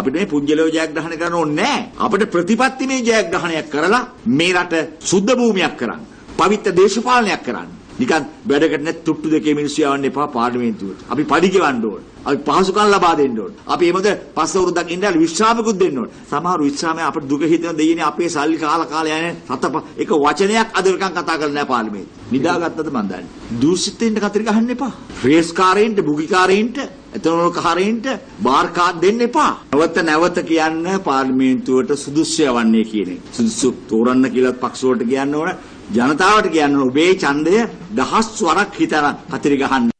අපිට මේ පුජ්‍යලෝ ජයග්‍රහණය කරන්න ඕනේ නැහැ. අපිට ප්‍රතිපත්තිමය ජයග්‍රහණයක් කරලා මේ රට සුද්ධ භූමියක් කරන්න. පවිත්‍ර දේශපාලනයක් කරන්න. නිකන් වැඩකට නැත් තුට්ටු දෙකේ මිනිස්සු යවන්න එපා පාර්ලිමේන්තුවට. අපි පඩි ගෙවන්න ඕන. අපි පහසුකම් ලබා දෙන්න ඕන. අපි එමෙද පස්ස වරුද්දක් ඉඳලා විශ්‍රාමකුත් දෙන්න ඕන. සමහර විශ්‍රාමයේ අපිට දුක හිතෙන දෙයිනේ අපේ සල්ලි කාලා කාලා යන්නේ රත එක වචනයක් අද වෙනකන් කතා කරලා නැහැ පාර්ලිමේන්තුවේ. නිදාගත්තද මන් දන්නේ. දූෂිතෙන්ට කතර ගහන්න එපා. රේස් කාරයින්ට, බුගි කාරයින්ට, එතනෝල කාරයින්ට බාර් කාඩ් දෙන්න එපා. නැවත නැවත කියන්න පාර්ලිමේන්තුවට සුදුසු යවන්නේ කියන එක. සුදුසු තෝරන්න කියලා පක්ෂ වලට කියන්න ඕන. ජනතාවට කියන්න ඔබේ ඡන්දය දහස් වරක් හිතන කතරි ගහන්න.